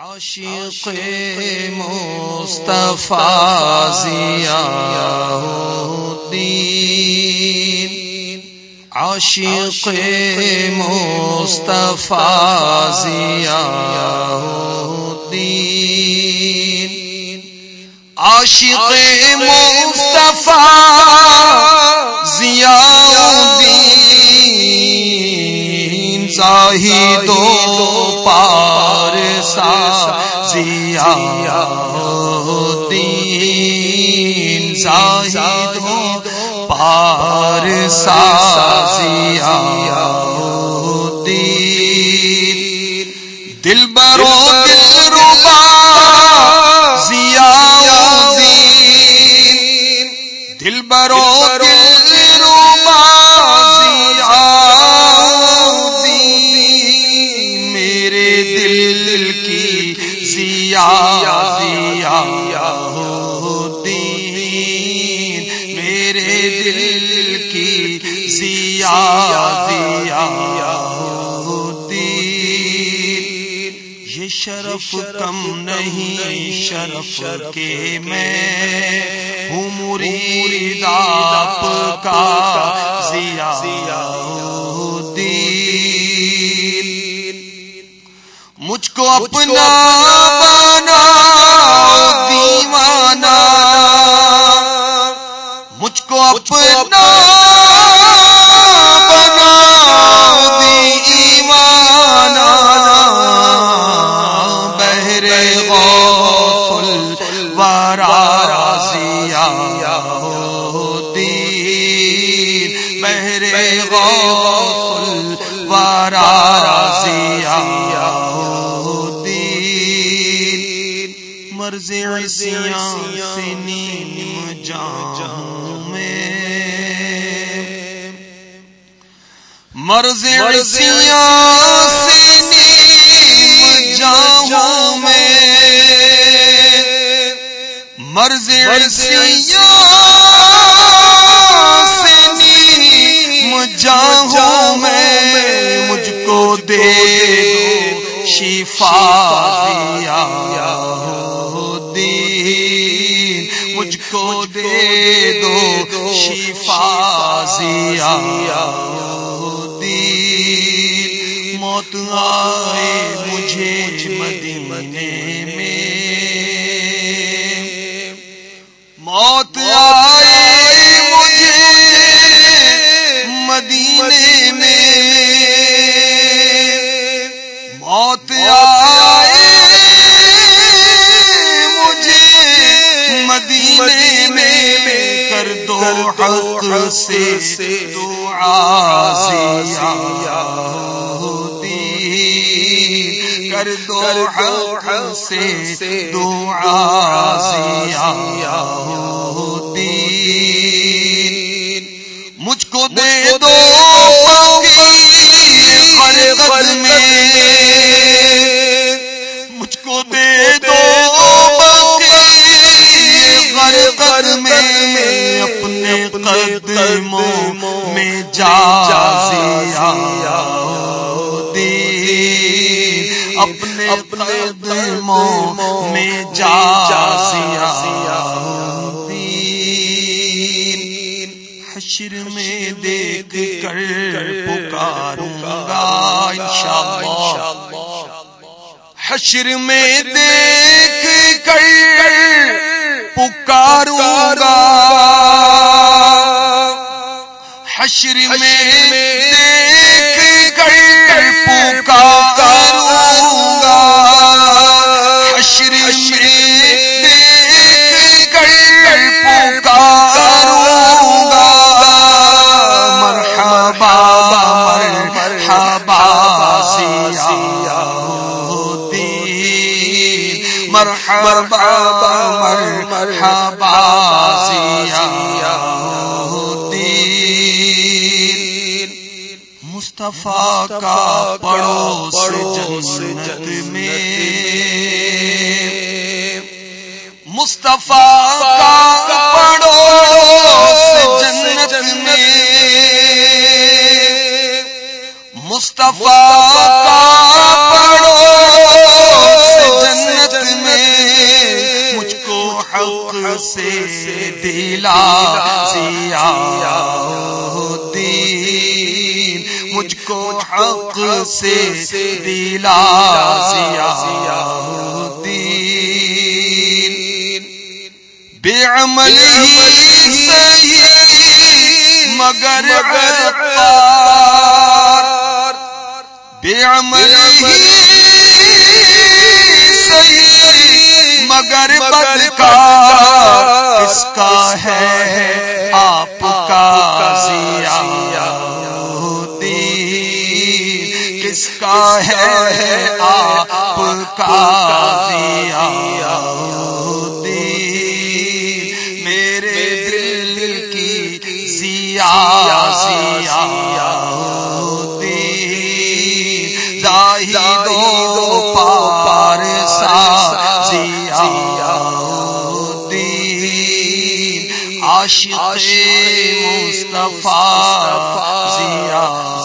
عاشق مصطفیٰ ضیا الدین۔ عاشق مصطفیٰ ضیا الدین۔ عاشق مصطفیٰ ضیا الدین۔ زاہد و پارسا ضیا الدین زاہد و پارسا دل برو ضیا ضیا الدین میرے دل کی ضیا ضیا الدین یہ شرف کم نہیں شرف کے میں ہوں مرید آپ کا ضیا کو اپنا بنا دیوانہ۔ مجھ کو اپنا بنا دیوانہ۔ بہرے غفل ورا ضیا الدین۔ بہرے غفل ورا ضیا مرض عصیاں سے نیم جاؤں میں۔ مرض عصیاں سے نیم جاؤں میں۔ مرض عصیاں سے نیم جاؤں میں۔ مجھ کو دے شفا دیا۔ دین مجھ کو دے دو شفا ضیا دین موت آئے مجھے مدینے میں۔ موت آئے دو حق سے دعا ضیا الدین کر دو حق سے دعا ضیا الدین مجھ کو دے دو پل میں۔ الدین اپنے قدموں میں جا الدین حشر میں دیکھ کر پکاروں گا انشاءاللہ۔ حشر میں دیکھ کر پکاروں گا۔ حشر میں مرحبا مرحبا ضیا مصطفیٰ کا پڑوس جنت میں مصطفیٰ کا پڑوس جنت سے دلا سیا دین مجھ کو حق سے دلا سیا دین بے عمل ہی صحیح، مگر بے عمل مگر بدکار اس کا ہے آپ کا سیا دین کس کا ہے آپ کا سیا دین میرے دل کی سیا سیا دین عاشق مصطفیٰ سیا